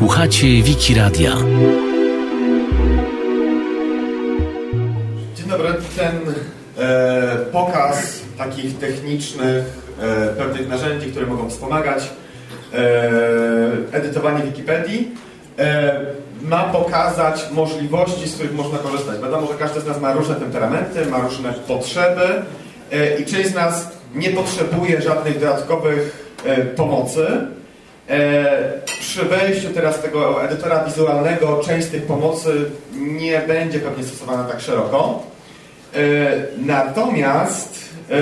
Słuchacie Wiki Radia. Dzień dobry. Ten e, pokaz takich technicznych, e, pewnych narzędzi, które mogą wspomagać e, edytowanie Wikipedii, e, ma pokazać możliwości, z których można korzystać. Wiadomo, że każdy z nas ma różne temperamenty, ma różne potrzeby e, i część z nas nie potrzebuje żadnych dodatkowych e, pomocy. E, przy wejściu teraz tego edytora wizualnego część tych pomocy nie będzie pewnie stosowana tak szeroko. E, natomiast e,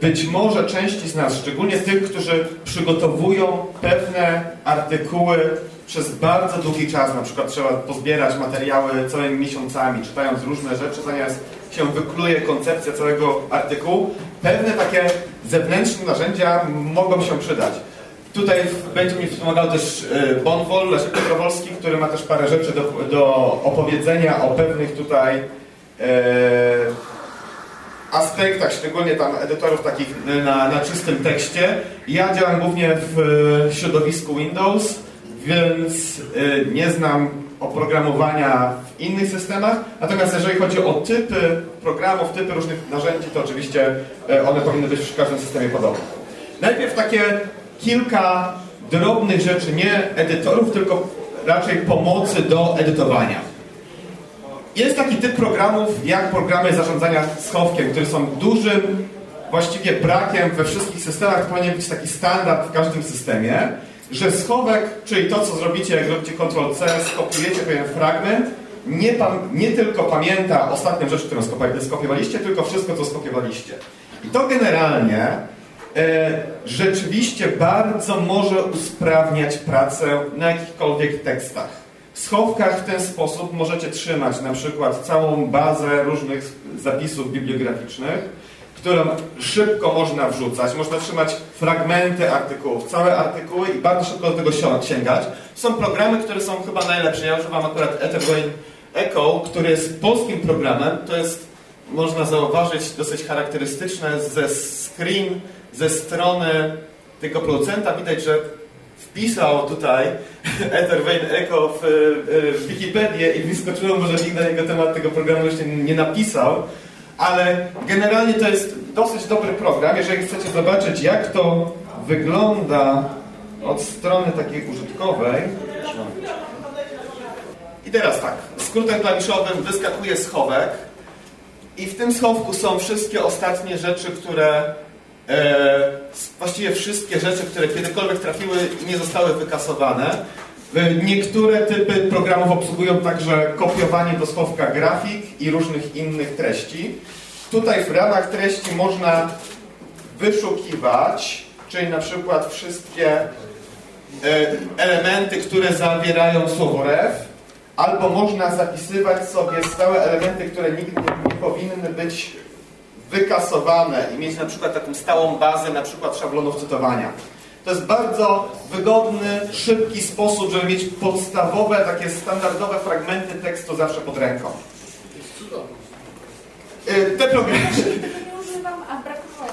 być może części z nas, szczególnie tych, którzy przygotowują pewne artykuły przez bardzo długi czas, na przykład trzeba pozbierać materiały całymi miesiącami, czytając różne rzeczy, zamiast się wykluje koncepcja całego artykułu, pewne takie zewnętrzne narzędzia mogą się przydać. Tutaj będzie mi wspomagał też Bonwol, Leszek Petrowolski, który ma też parę rzeczy do, do opowiedzenia o pewnych tutaj e, aspektach, szczególnie tam edytorów takich na, na czystym tekście. Ja działam głównie w środowisku Windows, więc e, nie znam oprogramowania w innych systemach, natomiast jeżeli chodzi o typy programów, typy różnych narzędzi, to oczywiście e, one powinny być w każdym systemie podobne. Najpierw takie kilka drobnych rzeczy, nie edytorów, tylko raczej pomocy do edytowania. Jest taki typ programów, jak programy zarządzania schowkiem, które są dużym właściwie brakiem we wszystkich systemach. To powinien być taki standard w każdym systemie, że schowek, czyli to, co zrobicie, jak robicie Ctrl-C, skopiujecie pewien fragment, nie, nie tylko pamięta ostatnią rzecz, którą skopiowaliście, tylko wszystko, co skopiowaliście. I to generalnie rzeczywiście bardzo może usprawniać pracę na jakichkolwiek tekstach. W schowkach w ten sposób możecie trzymać na przykład całą bazę różnych zapisów bibliograficznych, którą szybko można wrzucać. Można trzymać fragmenty artykułów, całe artykuły i bardzo szybko do tego sięgać. Są programy, które są chyba najlepsze. Ja używam akurat Etherbrain Echo, który jest polskim programem. To jest, można zauważyć, dosyć charakterystyczne ze screen ze strony tego producenta widać, że wpisał tutaj Ethervein Echo w, w Wikipedię i wyskoczyło mu, że nikt na jego temat tego programu jeszcze nie napisał, ale generalnie to jest dosyć dobry program. Jeżeli chcecie zobaczyć, jak to wygląda od strony takiej użytkowej. I teraz tak, skrótem klawiszowym wyskakuje schowek i w tym schowku są wszystkie ostatnie rzeczy, które właściwie wszystkie rzeczy, które kiedykolwiek trafiły nie zostały wykasowane. E, niektóre typy programów obsługują także kopiowanie do schowka grafik i różnych innych treści. Tutaj w ramach treści można wyszukiwać, czyli na przykład wszystkie e, elementy, które zawierają słowo ref, albo można zapisywać sobie stałe elementy, które nigdy nie powinny być wykasowane i mieć na przykład taką stałą bazę na przykład szablonów cytowania. To jest bardzo wygodny, szybki sposób, żeby mieć podstawowe, takie standardowe fragmenty tekstu zawsze pod ręką. Y, te programy,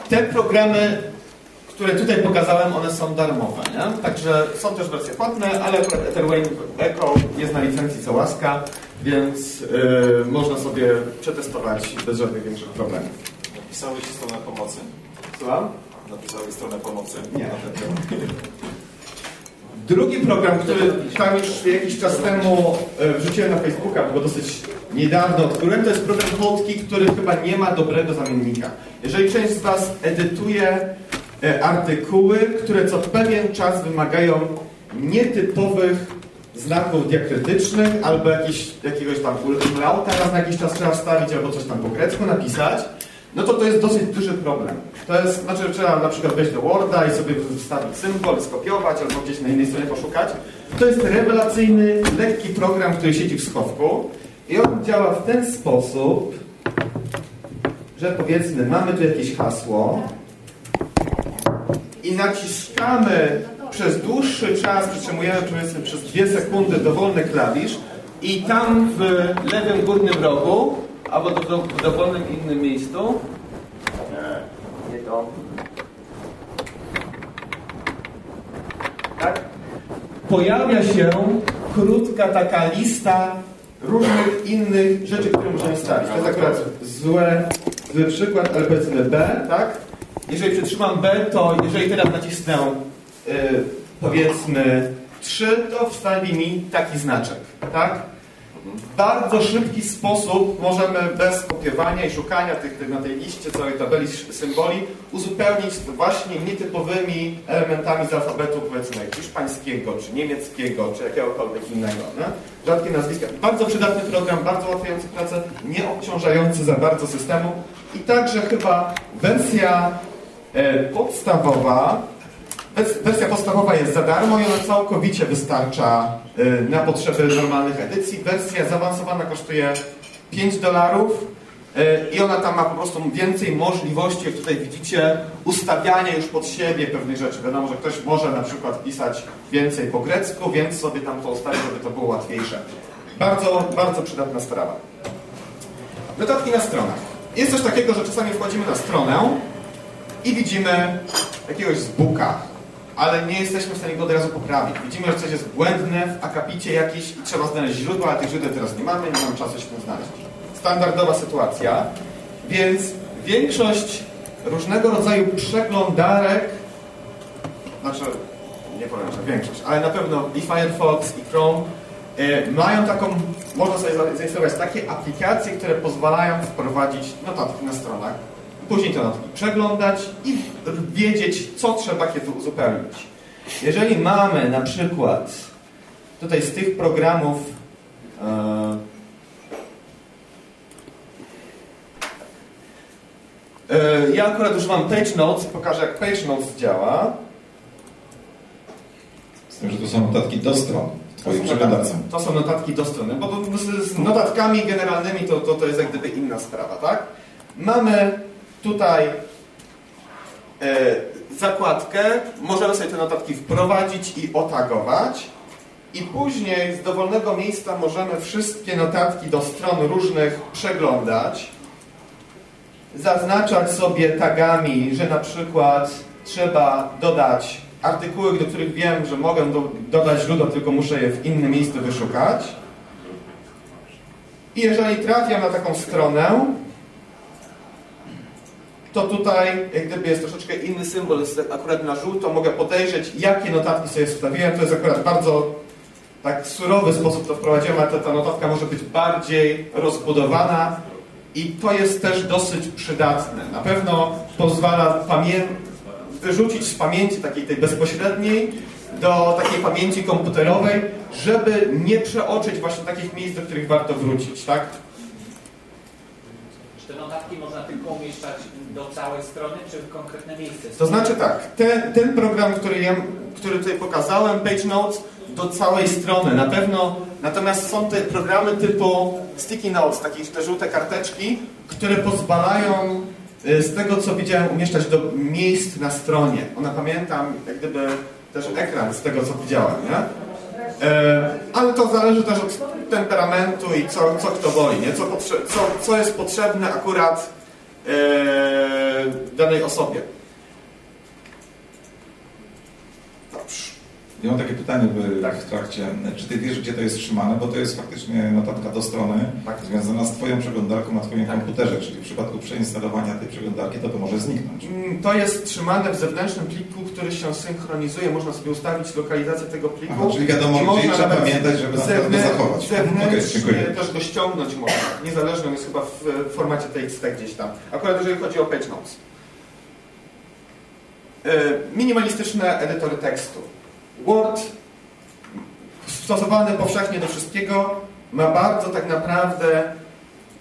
te programy, które tutaj pokazałem, one są darmowe. Nie? Także są też wersje płatne, ale Etherway Echo jest na licencji co łaska, więc yy, można sobie przetestować bez żadnych większych problemów. Napisałeś stronę pomocy? Słucham? Napisałeś stronę pomocy? Nie. Drugi program, który tam już jakiś czas temu e, wrzuciłem na Facebooka, bo dosyć niedawno odkryłem, to jest program Hotkey, który chyba nie ma dobrego zamiennika. Jeżeli część z Was edytuje e, artykuły, które co pewien czas wymagają nietypowych znaków diakrytycznych albo jakiś, jakiegoś tam ulauta raz na jakiś czas trzeba wstawić albo coś tam po grecku napisać, no to to jest dosyć duży problem. To jest, znaczy trzeba na przykład wejść do Worda i sobie wstawić symbol, skopiować albo gdzieś na innej stronie poszukać. To jest rewelacyjny, lekki program, który siedzi w schowku i on działa w ten sposób, że powiedzmy mamy tu jakieś hasło i naciskamy przez dłuższy czas, przytrzymujemy powiedzmy przez dwie sekundy dowolny klawisz i tam w lewym górnym rogu albo do, w dowolnym innym miejscu. Nie, nie to. Tak? Pojawia się krótka taka lista różnych innych rzeczy, które możemy stawić. To jest akurat złe, zły przykład, ale powiedzmy B, tak? Jeżeli przytrzymam B, to jeżeli teraz nacisnę yy, powiedzmy 3, to wstawi mi taki znaczek, tak? W bardzo szybki sposób możemy bez kopiowania i szukania tych, na tej liście całej tabeli symboli uzupełnić właśnie nietypowymi elementami z alfabetu powiedzmy hiszpańskiego, czy niemieckiego, czy jakiegokolwiek innego. Nie? Rzadkie nazwiska. Bardzo przydatny program, bardzo ułatwiający pracę, nie obciążający za bardzo systemu i także chyba wersja e, podstawowa Wersja podstawowa jest za darmo i ona całkowicie wystarcza y, na potrzeby normalnych edycji. Wersja zaawansowana kosztuje 5 dolarów y, i ona tam ma po prostu więcej możliwości, jak tutaj widzicie, ustawiania już pod siebie pewnych rzeczy. Wiadomo, że ktoś może na przykład pisać więcej po grecku, więc sobie tam to ustawi, żeby to było łatwiejsze. Bardzo, bardzo przydatna sprawa. Notatki na stronach. Jest coś takiego, że czasami wchodzimy na stronę i widzimy jakiegoś zbuka, ale nie jesteśmy w stanie go od razu poprawić. Widzimy, że coś jest błędne w akapicie jakiś i trzeba znaleźć źródła, ale tych źródeł teraz nie mamy, nie mamy czasu się znaleźć. Standardowa sytuacja, więc większość różnego rodzaju przeglądarek, znaczy nie powiem, że większość, ale na pewno i Firefox, i Chrome e, mają taką, można sobie zainstalować takie aplikacje, które pozwalają wprowadzić notatki na stronach później te notatki przeglądać i wiedzieć, co trzeba kiedy uzupełnić. Jeżeli mamy na przykład tutaj z tych programów e, e, ja akurat używam Page Notes, pokażę jak Page Notes działa. Z tym, że to są notatki do stron Twoich przeglądarce. To są notatki do strony, bo to, z, z notatkami generalnymi to, to, to jest jak gdyby inna sprawa, tak? Mamy tutaj e, zakładkę, możemy sobie te notatki wprowadzić i otagować. I później z dowolnego miejsca możemy wszystkie notatki do stron różnych przeglądać, zaznaczać sobie tagami, że na przykład trzeba dodać artykuły, do których wiem, że mogę do, dodać źródło, tylko muszę je w innym miejscu wyszukać. I jeżeli trafiam na taką stronę, to tutaj jak gdyby jest troszeczkę inny symbol, jest akurat na żółto, mogę podejrzeć, jakie notatki sobie wstawiłem. To jest akurat bardzo tak surowy sposób to wprowadziłem, ale ta notatka może być bardziej rozbudowana i to jest też dosyć przydatne. Na pewno pozwala wyrzucić z pamięci takiej tej bezpośredniej do takiej pamięci komputerowej, żeby nie przeoczyć właśnie takich miejsc, do których warto wrócić, tak? Czy te notatki można tylko umieszczać do całej strony, czy konkretne miejsce? To znaczy tak, ten, ten program, który, ja, który tutaj pokazałem, Page Notes, do całej strony na pewno, natomiast są te programy typu Sticky Notes, takie te żółte karteczki, które pozwalają y, z tego, co widziałem, umieszczać do miejsc na stronie. Ona pamiętam, jak gdyby też ekran z tego, co widziałem, nie? E, ale to zależy też od temperamentu i co, co kto woli, nie? Co, co, co jest potrzebne akurat danej osobie. Ja mam takie pytanie w, tak. w trakcie. Czy ty wiesz, gdzie to jest trzymane? Bo to jest faktycznie notatka do strony tak. związana z twoją przeglądarką na twoim tak. komputerze, czyli w przypadku przeinstalowania tej przeglądarki to to może zniknąć. Mm, to jest trzymane w zewnętrznym pliku, który się synchronizuje. Można sobie ustawić lokalizację tego pliku. Aha, czyli wiadomo, gdzie trzeba pamiętać, żeby zewnę- to zachować. Zewnętrznie okay, też go ściągnąć można. Niezależnie, jest chyba w formacie TXT gdzieś tam. Akurat jeżeli chodzi o Page Notes. E, minimalistyczne edytory tekstu Word stosowany powszechnie do wszystkiego ma bardzo tak naprawdę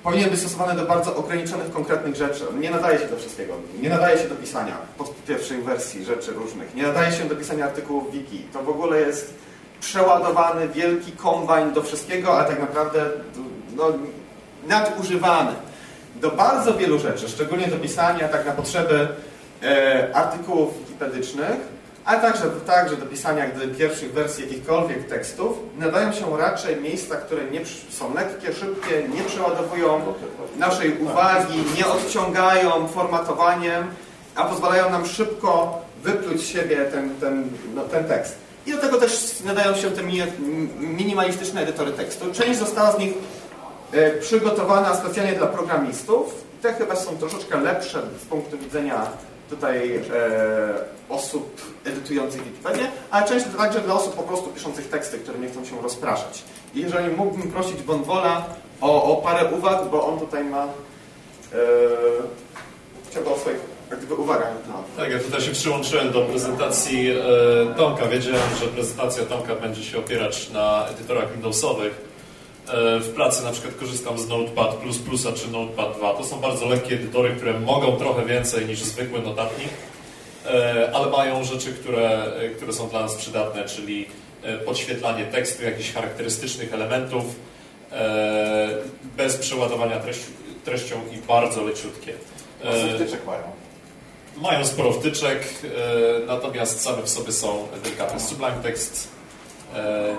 powinien być stosowany do bardzo ograniczonych, konkretnych rzeczy. Nie nadaje się do wszystkiego. Nie nadaje się do pisania pod pierwszej wersji rzeczy różnych. Nie nadaje się do pisania artykułów wiki. To w ogóle jest przeładowany, wielki kombajn do wszystkiego, ale tak naprawdę no, nadużywany. Do bardzo wielu rzeczy, szczególnie do pisania tak na potrzeby e, artykułów wikipedycznych, ale także, także do pisania pierwszych wersji jakichkolwiek tekstów nadają się raczej miejsca, które nie są lekkie, szybkie, nie przeładowują naszej uwagi, nie odciągają formatowaniem, a pozwalają nam szybko wypluć z siebie ten, ten, no, ten tekst. I do tego też nadają się te minimalistyczne edytory tekstu. Część została z nich e, przygotowana specjalnie dla programistów. Te chyba są troszeczkę lepsze z punktu widzenia tutaj e, osób edytujących Wikipedię, ale część także dla osób po prostu piszących teksty, które nie chcą się rozpraszać. I jeżeli mógłbym prosić Bonwola o, o parę uwag, bo on tutaj ma e, chciałby o swoich jak gdyby uwaga. No. Tak, ja tutaj się przyłączyłem do prezentacji e, Tomka. Wiedziałem, że prezentacja Tomka będzie się opierać na edytorach Windowsowych. E, w pracy na przykład korzystam z Notepad++ czy Notepad 2. To są bardzo lekkie edytory, które mogą trochę więcej niż zwykły notatnik, e, ale mają rzeczy, które, e, które są dla nas przydatne, czyli podświetlanie tekstu, jakichś charakterystycznych elementów, bez przeładowania treści, treścią i bardzo leciutkie. E, wtyczek mają. Mają sporo wtyczek, natomiast same w sobie są delikatne. Sublime Text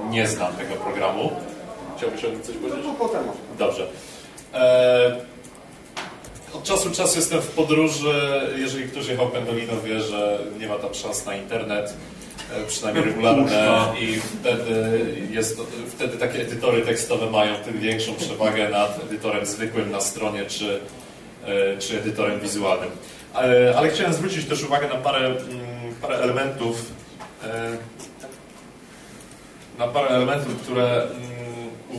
nie znam tego programu. Chciałbyś o nim coś powiedzieć? No, potem Dobrze. E, od czasu do czasu jestem w podróży. Jeżeli ktoś jechał Pendolino, wie, że nie ma tam szans na internet, przynajmniej regularne i wtedy, jest, wtedy takie edytory tekstowe mają tym większą przewagę nad edytorem zwykłym na stronie czy, czy edytorem wizualnym. E, ale chciałem zwrócić też uwagę na parę, mm, parę elementów, e, na parę elementów, które mm,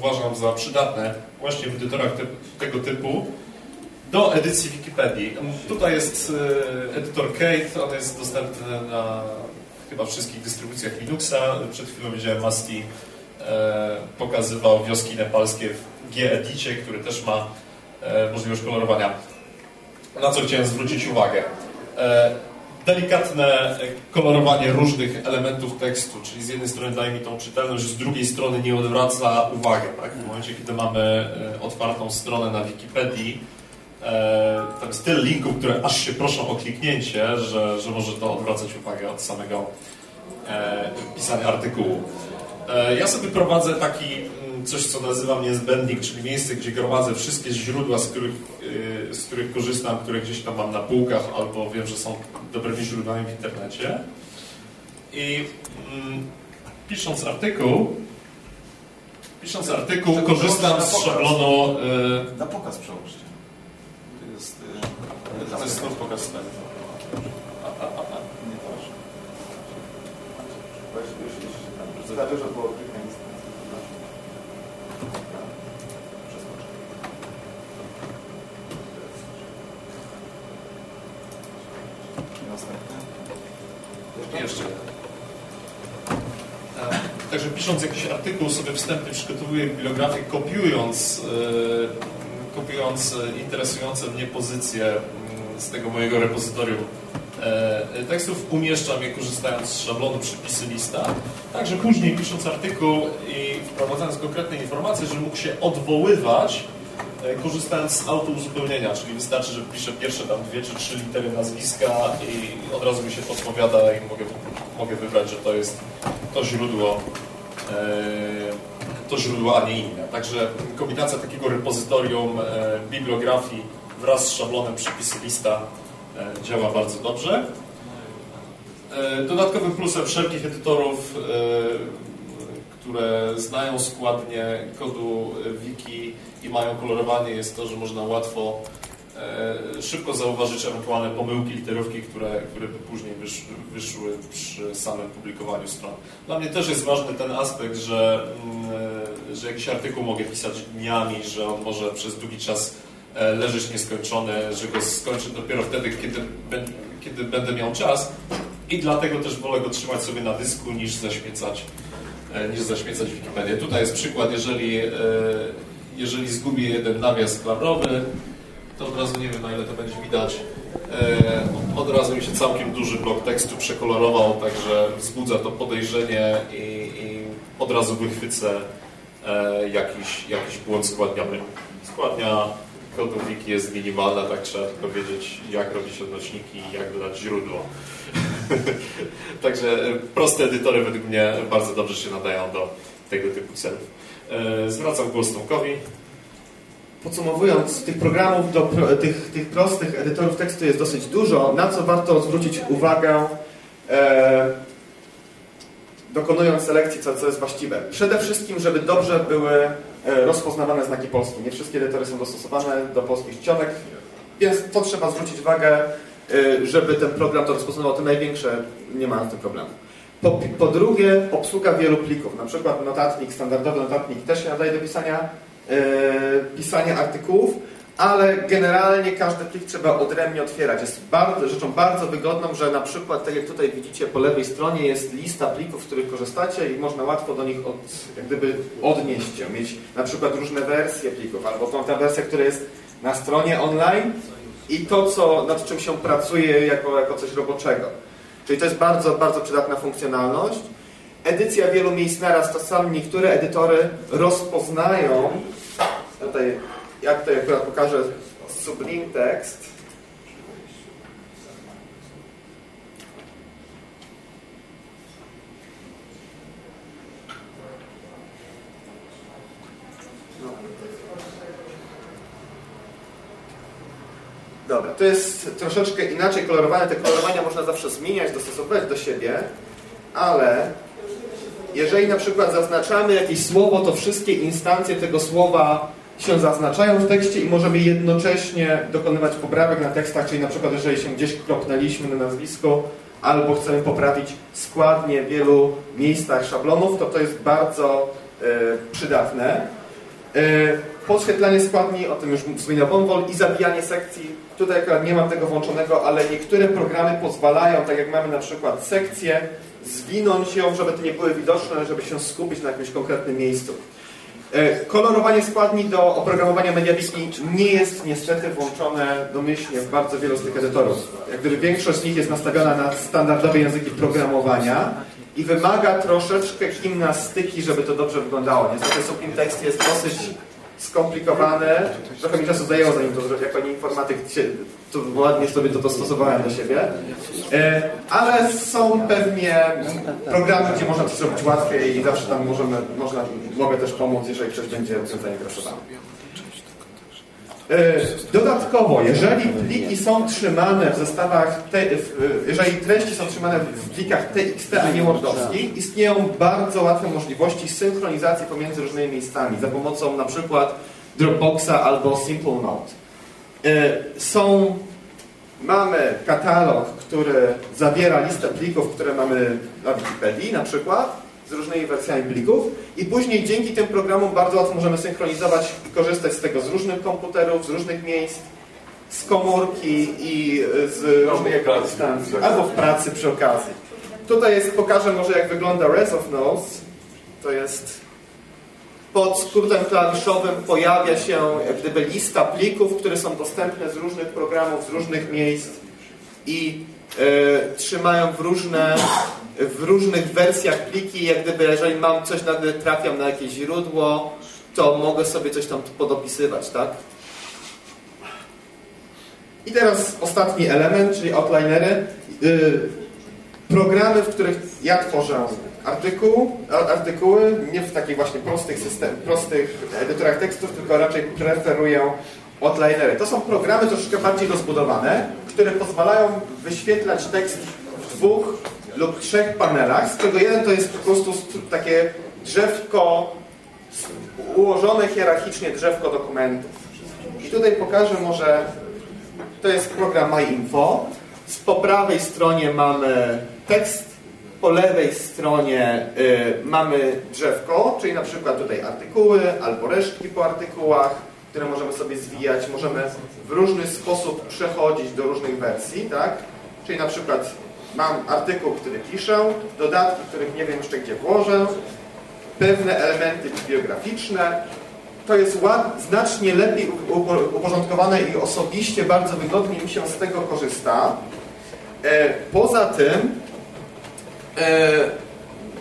uważam za przydatne właśnie w edytorach tego typu do edycji Wikipedii. Tutaj jest e, edytor Kate, on jest dostępny na chyba wszystkich dystrybucjach Linuxa. Przed chwilą widziałem Masti pokazywał wioski nepalskie w G-Edicie, który też ma możliwość kolorowania na co chciałem zwrócić uwagę. E, delikatne kolorowanie różnych elementów tekstu, czyli z jednej strony daje mi tą czytelność, z drugiej strony nie odwraca uwagę. Tak? W momencie, kiedy mamy e, otwartą stronę na Wikipedii, e, tam jest tyle linków, które aż się proszą o kliknięcie, że, że może to odwracać uwagę od samego pisania artykułu. Ja sobie prowadzę taki coś, co nazywam niezbędnik, czyli miejsce, gdzie gromadzę wszystkie źródła, z których, y, z których korzystam, które gdzieś tam mam na półkach albo wiem, że są dobrymi źródłami w internecie. I mm, pisząc artykuł, pisząc artykuł, korzystam z szablonu... Y, na pokaz przełóżcie. To jest... Y, tam jest znów pokaz stanu. Nie proszę. Za dużo było Jeszcze. Także pisząc jakiś artykuł sobie wstępnie przygotowuję bibliografię, kopiując, e, kopiując e, interesujące mnie pozycje mm, z tego mojego repozytorium. e, tekstów, umieszczam je korzystając z szablonu przypisy lista, także później pisząc artykuł i wprowadzając konkretne informacje, że mógł się odwoływać E, korzystając z autouzupełnienia, czyli wystarczy, że piszę pierwsze tam dwie czy trzy litery nazwiska i od razu mi się podpowiada i mogę, mogę wybrać, że to jest to źródło, e, to źródło, a nie inne. Także kombinacja takiego repozytorium e, bibliografii wraz z szablonem przypisy lista działa bardzo dobrze. Dodatkowym plusem wszelkich edytorów, które znają składnie kodu wiki i mają kolorowanie, jest to, że można łatwo, e, szybko zauważyć ewentualne pomyłki, literówki, które, które by później wysz, wyszły przy samym publikowaniu stron. Dla mnie też jest ważny ten aspekt, że, mm, że jakiś artykuł mogę pisać dniami, że on może przez długi czas e, leżeć nieskończony, że go skończę dopiero wtedy, kiedy, kiedy będę miał czas i dlatego też wolę go trzymać sobie na dysku niż zaśmiecać, e, niż zaśmiecać Wikipedię. Tutaj jest przykład, jeżeli jeżeli zgubię jeden nawias klamrowy, to od razu nie wiem na ile to będzie widać. E, od razu mi się całkiem duży blok tekstu przekolorował, także wzbudza to podejrzenie i, i od razu wychwycę e, jakiś, jakiś błąd składniowy. Składnia kodu wiki jest minimalna, tak trzeba tylko wiedzieć, jak robić odnośniki i jak dodać źródło. Także proste edytory według mnie bardzo dobrze się nadają do tego typu celów. E, zwracam głos Tomkowi. Podsumowując, tych programów, do, tych, tych prostych edytorów tekstu jest dosyć dużo. Na co warto zwrócić uwagę? E, dokonując selekcji, co, co jest właściwe. Przede wszystkim, żeby dobrze były e, rozpoznawane znaki polskie. Nie wszystkie edytory są dostosowane do polskich czcionek, więc to trzeba zwrócić uwagę, e, żeby ten program to rozpoznawał. Te największe nie ma z tym problemu. Po, po, drugie, obsługa wielu plików. Na przykład notatnik, standardowy notatnik też się nadaje do pisania, e, pisania artykułów, ale generalnie każdy plik trzeba odrębnie otwierać. Jest bardzo, rzeczą bardzo wygodną, że na przykład, tak jak tutaj widzicie po lewej stronie jest lista plików, z których korzystacie i można łatwo do nich od, jak gdyby odnieść się, mieć na przykład różne wersje plików, albo tą ta wersja, która jest na stronie online i to, co, nad czym się pracuje jako, jako coś roboczego. Czyli to jest bardzo, bardzo przydatna funkcjonalność. Edycja wielu miejsc naraz, czasami niektóre edytory rozpoznają, tutaj jak to akurat pokażę Sublime Text. No. Dobra, to jest troszeczkę inaczej kolorowane. Te kolorowania można zawsze zmieniać, dostosowywać do siebie, ale jeżeli na przykład zaznaczamy jakieś słowo, to wszystkie instancje tego słowa się zaznaczają w tekście i możemy jednocześnie dokonywać poprawek na tekstach, czyli na przykład jeżeli się gdzieś kropnęliśmy na nazwisko albo chcemy poprawić składnie w wielu miejscach szablonów, to to jest bardzo y, przydatne. Y, podświetlanie składni, o tym już wspominał Bonwol, i zabijanie sekcji. Tutaj akurat nie mam tego włączonego, ale niektóre programy pozwalają, tak jak mamy na przykład sekcję, zwinąć ją, żeby to nie były widoczne, żeby się skupić na jakimś konkretnym miejscu. E, kolorowanie składni do oprogramowania MediaWiki nie jest niestety włączone domyślnie w bardzo wielu z tych edytorów. Jak gdyby większość z nich jest nastawiona na standardowe języki programowania i wymaga troszeczkę gimnastyki, żeby to dobrze wyglądało. Niestety Sublime Text jest dosyć skomplikowane. Trochę mi czasu zajęło, zanim to. Jako informatyk to ładnie sobie to dostosowałem do siebie. E, ale są pewnie programy, gdzie można to zrobić łatwiej i zawsze tam możemy, można, mogę też pomóc, jeżeli ktoś będzie zainteresowany. E, dodatkowo, jeżeli pliki są trzymane w zestawach, te, jeżeli treści są trzymane w plikach TXT, a nie Wordowskich, istnieją bardzo łatwe możliwości synchronizacji pomiędzy różnymi miejscami za pomocą na przykład Dropboxa albo Simple Note. E, są, mamy katalog, który zawiera listę plików, które mamy na Wikipedii na przykład, z różnymi wersjami plików i później dzięki tym programom bardzo łatwo możemy synchronizować i korzystać z tego z różnych komputerów, z różnych miejsc, z komórki i z różnych instancji, albo w pracy przy okazji. Tutaj jest, pokażę może jak wygląda Res of Notes. To jest pod skrótem klawiszowym pojawia się jak gdyby lista plików, które są dostępne z różnych programów, z różnych miejsc i y, trzymają w różne w różnych wersjach pliki, jak gdyby jeżeli mam coś, nagle trafiam na jakieś źródło, to mogę sobie coś tam podopisywać, tak? I teraz ostatni element, czyli outlinery. Y, programy, w których ja tworzę artykuł, artykuły, nie w takich właśnie prostych, system, prostych edytorach tekstów, tylko raczej preferuję outlinery. To są programy troszeczkę bardziej rozbudowane, które pozwalają wyświetlać tekst w dwóch lub trzech panelach, z czego jeden to jest po prostu takie drzewko, ułożone hierarchicznie drzewko dokumentów. I tutaj pokażę może, to jest program MyInfo. Z po prawej stronie mamy tekst, po lewej stronie y, mamy drzewko, czyli na przykład tutaj artykuły albo resztki po artykułach, które możemy sobie zwijać. Możemy w różny sposób przechodzić do różnych wersji, tak? Czyli na przykład mam artykuł, który piszę, dodatki, których nie wiem jeszcze gdzie włożę, pewne elementy bibliograficzne. To jest ład, znacznie lepiej uporządkowane i osobiście bardzo wygodnie mi się z tego korzysta. E, poza tym e,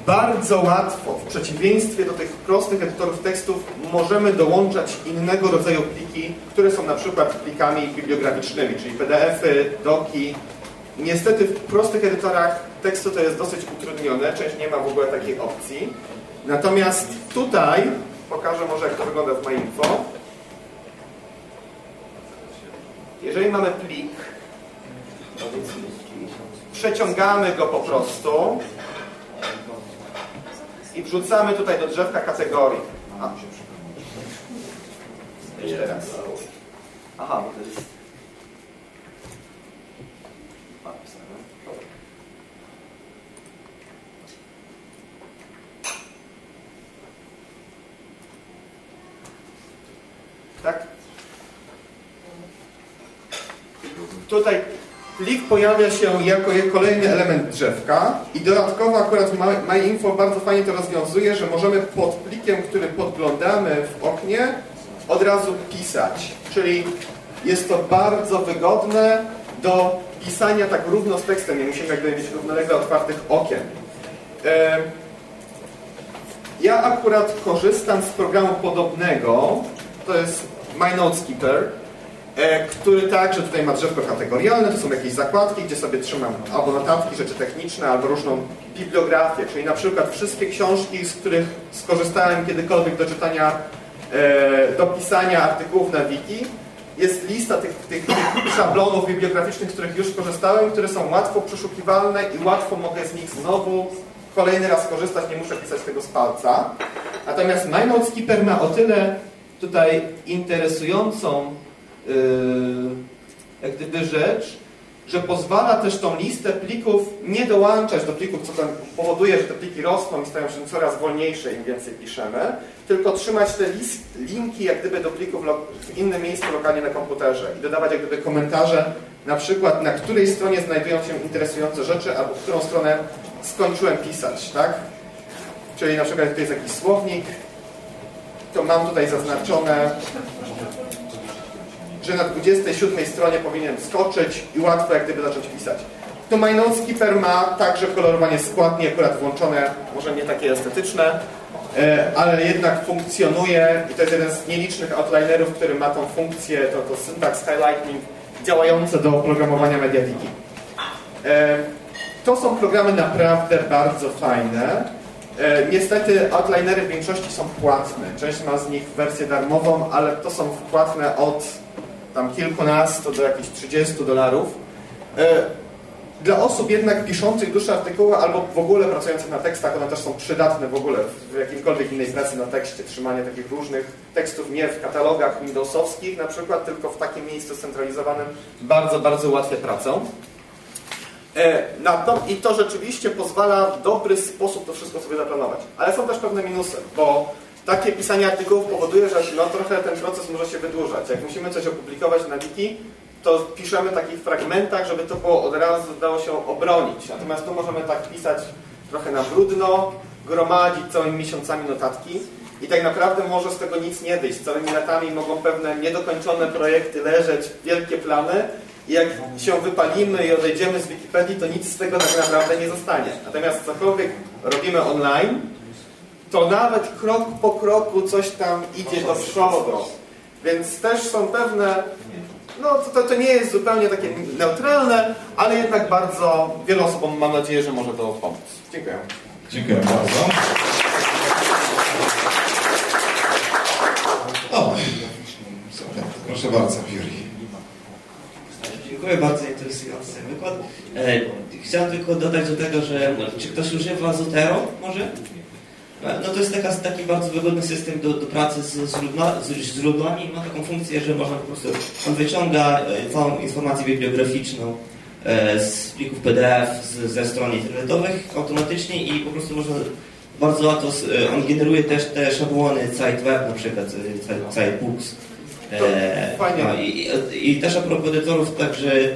bardzo łatwo, w przeciwieństwie do tych prostych edytorów tekstów, możemy dołączać innego rodzaju pliki, które są na przykład plikami bibliograficznymi, czyli PDF-y, doki, Niestety w prostych edytorach tekstu to jest dosyć utrudnione, część nie ma w ogóle takiej opcji. Natomiast tutaj, pokażę może jak to wygląda w MyInfo. Jeżeli mamy plik, przeciągamy go po prostu i wrzucamy tutaj do drzewka kategorii. Jeszcze raz. Aha, bo to jest... Tutaj plik pojawia się jako kolejny element drzewka i dodatkowo akurat My- MyInfo bardzo fajnie to rozwiązuje, że możemy pod plikiem, który podglądamy w oknie od razu pisać. Czyli jest to bardzo wygodne do pisania tak równo z tekstem. Nie musimy jakby mieć równolegle otwartych okien. Ja akurat korzystam z programu podobnego, to jest My Notes Keeper, e, który także tutaj ma drzewko kategorialne, to są jakieś zakładki, gdzie sobie trzymam albo notatki, rzeczy techniczne, albo różną bibliografię, czyli na przykład wszystkie książki, z których skorzystałem kiedykolwiek do czytania, e, do pisania artykułów na wiki. Jest lista tych, tych, tych szablonów bibliograficznych, z których już korzystałem, które są łatwo przeszukiwalne i łatwo mogę z nich znowu kolejny raz korzystać, nie muszę pisać tego z palca. Natomiast MyNotes Keeper ma o tyle tutaj interesującą jak gdyby rzecz, że pozwala też tą listę plików nie dołączać do plików, co powoduje, że te pliki rosną i stają się coraz wolniejsze, im więcej piszemy, tylko trzymać te list, linki jak gdyby do plików w innym miejscu lokalnie na komputerze i dodawać jak gdyby komentarze, na przykład na której stronie znajdują się interesujące rzeczy, albo w którą stronę skończyłem pisać, tak? Czyli na przykład jak jest jakiś słownik, to mam tutaj zaznaczone, że na 27 stronie powinien skoczyć i łatwo jak gdyby zacząć pisać. Tu MyNotes Keeper ma także kolorowanie składni akurat włączone, może nie takie estetyczne, e, ale jednak funkcjonuje i to jest jeden z nielicznych outlinerów, który ma tą funkcję, to, to syntax highlighting działające do oprogramowania MediaWiki. E, To są programy naprawdę bardzo fajne. E, Niestety outlinery w większości są płatne. Część ma z nich wersję darmową, ale to są płatne od tam kilkunastu do jakichś 30 dolarów. E, Dla osób jednak piszących dłuższe artykuły albo w ogóle pracujących na tekstach, one też są przydatne w ogóle w jakimkolwiek innej pracy na tekście. Trzymanie takich różnych tekstów nie w katalogach windowsowskich na przykład, tylko w takim miejscu scentralizowanym bardzo, bardzo ułatwia pracę. E, Na to, I to rzeczywiście pozwala w dobry sposób to wszystko sobie zaplanować. Ale są też pewne minusy, bo takie pisanie artykułów powoduje, że no, trochę ten proces może się wydłużać. Jak musimy coś opublikować na wiki, to piszemy w takich fragmentach, żeby to było od razu dało się obronić. Natomiast tu możemy tak pisać trochę na brudno, gromadzić całymi miesiącami notatki i tak naprawdę może z tego nic nie wyjść. Całymi latami mogą pewne niedokończone projekty leżeć, wielkie plany i jak się wypalimy i odejdziemy z Wikipedii, to nic z tego tak naprawdę nie zostanie. Natomiast cokolwiek robimy online, to nawet krok po kroku coś tam idzie do przodu. Więc też są pewne, no to, to, to nie jest zupełnie takie neutralne, ale jednak bardzo wielu osobom mam nadzieję, że może to pomóc. Dziękuję. Dziękuję bardzo. O, super. Proszę bardzo, Juri. Dziękuję bardzo, interesujący wykład. E, chciałem tylko dodać do tego, że czy ktoś używa Zotero może? No to jest taka, taki bardzo wygodny system do, do pracy z, źródła, z źródłami. Ma taką funkcję, że można po prostu, on wyciąga e, całą informację bibliograficzną e, z plików PDF z, ze stron internetowych automatycznie i po prostu można bardzo łatwo, e, on generuje też te szablony SiteWeb na przykład, Site- SiteBooks. Fajnie. no, i, i, też a propos edytorów, także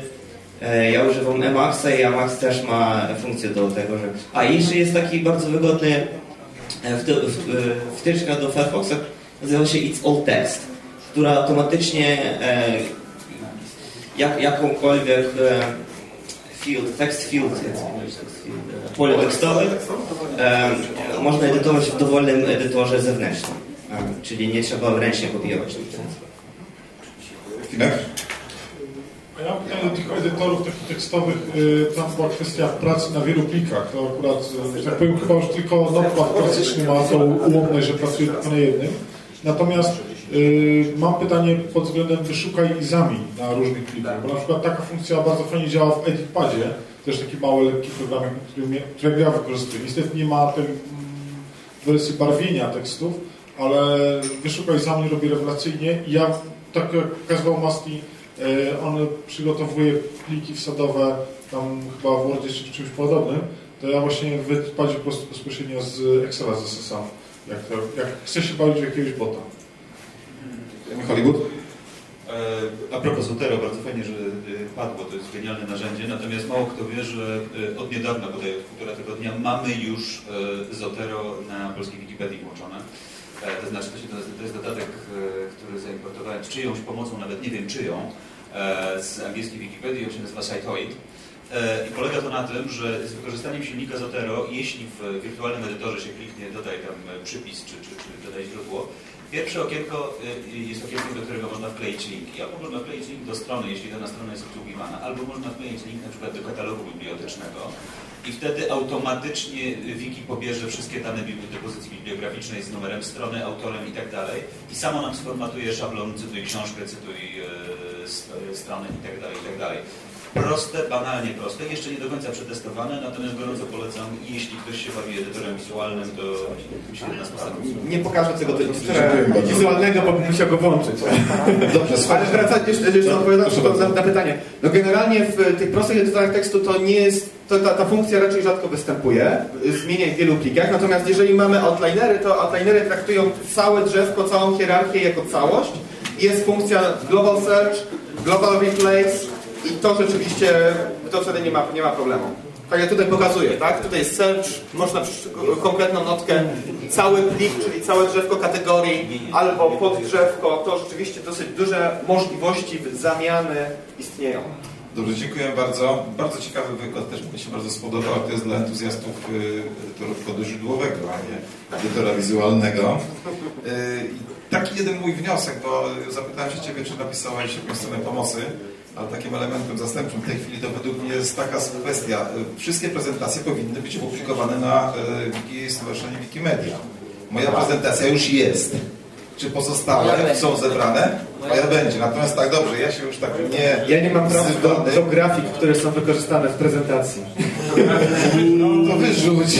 ja używam Emaxa i Emacs też ma funkcję do tego, że... A i jeszcze jest taki bardzo wygodny wtyczka do Firefoxa, nazywa się It's All Text, która automatycznie e, jak, jakąkolwiek e, field, text field, e, pole tekstowe, e, można edytować w dowolnym edytorze zewnętrznym, e, czyli nie trzeba ręcznie kopiować. Filip? A ja mam pytanie do tych edytorów takich tekstowych. y, Tam była kwestia pracy na wielu plikach. To akurat, że tak powiem, chyba już tylko Notepad klasycznie ma tą ułomność, że pracuje tylko na jednym. Natomiast y, mam pytanie pod względem wyszukaj i zamień na różnych plikach. Bo na przykład taka funkcja bardzo fajnie działa w EditPadzie. Też taki mały, lekki program, który, ja wykorzystuję. Niestety nie ma tej, mm, wersji barwienia tekstów, ale wyszukaj za mnie robi rewelacyjnie i ja, tak jak Casual Maski, e, on przygotowuje pliki wsadowe, tam chyba w Wordzie czy w czymś podobnym, to ja właśnie wypadzie po prostu bezpośrednio z Excela z SSA, jak, to, jak chcę się bawić w jakiegoś bota. Hollywood? E, A propos Zotero, bardzo fajnie, że e, padło, to jest genialne narzędzie, natomiast mało kto wie, że e, od niedawna, bodaj od półtora tygodnia, mamy już e, Zotero na polskiej Wikipedii włączone. E, To znaczy, to, jest dodatek, e, który zaimportowałem z czyjąś pomocą, nawet nie wiem czyją, e, z angielskiej Wikipedii, on się nazywa Cytoid. I polega to na tym, że z wykorzystaniem silnika Zotero, jeśli w wirtualnym edytorze się kliknie dodaj tam przypis czy, czy, czy dodaj źródło, Pierwsze okienko jest okienkiem, do którego można wkleić link. Albo można wkleić link do strony, jeśli dana strona jest obsługiwana, albo można wkleić link na przykład do katalogu bibliotecznego i wtedy automatycznie wiki pobierze wszystkie dane do pozycji bibliograficznej z numerem strony, autorem i tak dalej i samo nam sformatuje szablon, cytuj książkę, cytuj yy, stronę i tak dalej, i tak dalej. Proste, banalnie proste, jeszcze nie do końca przetestowane, natomiast gorąco polecam i jeśli ktoś się bawi edytorem wizualnym, to świetna sposoba. Nie pokażę tego edytora wizualnego, bo bym musiał go włączyć. Dobrze, Ale wracając jeszcze, jeszcze odpowiadając na, na pytanie. No generalnie w tych prostych edytorach tekstu to nie jest, to ta, ta funkcja raczej rzadko występuje, zmienia w wielu plikach, natomiast jeżeli mamy outlinery, to outlinery traktują całe drzewko, całą hierarchię jako całość. Jest funkcja global search, global replace, i to rzeczywiście, to wtedy nie ma, nie ma problemu. Tak jak tutaj pokazuję, tak? Tutaj jest search, można konkretną notkę, cały plik, czyli całe drzewko kategorii, albo poddrzewko, to rzeczywiście dosyć duże możliwości zamiany istnieją. Dobrze, dziękuję bardzo. Bardzo ciekawy wykład, też mi się bardzo spodobał. To jest dla entuzjastów edytorów kodu źródłowego, a nie edytora wizualnego. I taki jeden mój wniosek, bo zapytałem się Ciebie, czy napisałeś jakąś stronę pomocy, ale takim elementem zastępczym w tej chwili to według mnie jest taka kwestia. Wszystkie prezentacje powinny być opublikowane na wiki Stowarzyszenia Wikimedia. Moja prezentacja już jest. Czy pozostałe są zebrane? Moja będzie. Natomiast tak dobrze, ja się już tak nie... Ja nie mam prawa do, do grafik, które są wykorzystane w prezentacji. No to wyrzuć.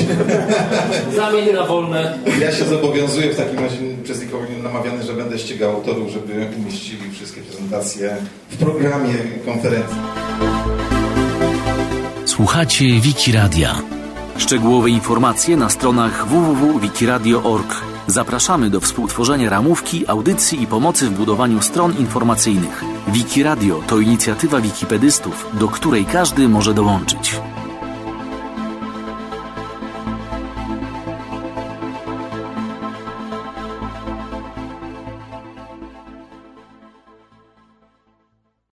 Zamień na wolne. Ja się zobowiązuję w takim razie przez nikogo nie namawiany, że będę ścigał autorów, żeby umieścili wszystkie prezentacje w programie konferencji. Słuchacie Wiki Radia. Szczegółowe informacje na stronach www.wikiradio.org. Zapraszamy do współtworzenia ramówki, audycji i pomocy w budowaniu stron informacyjnych. Wiki Radio to inicjatywa wikipedystów, do której każdy może dołączyć.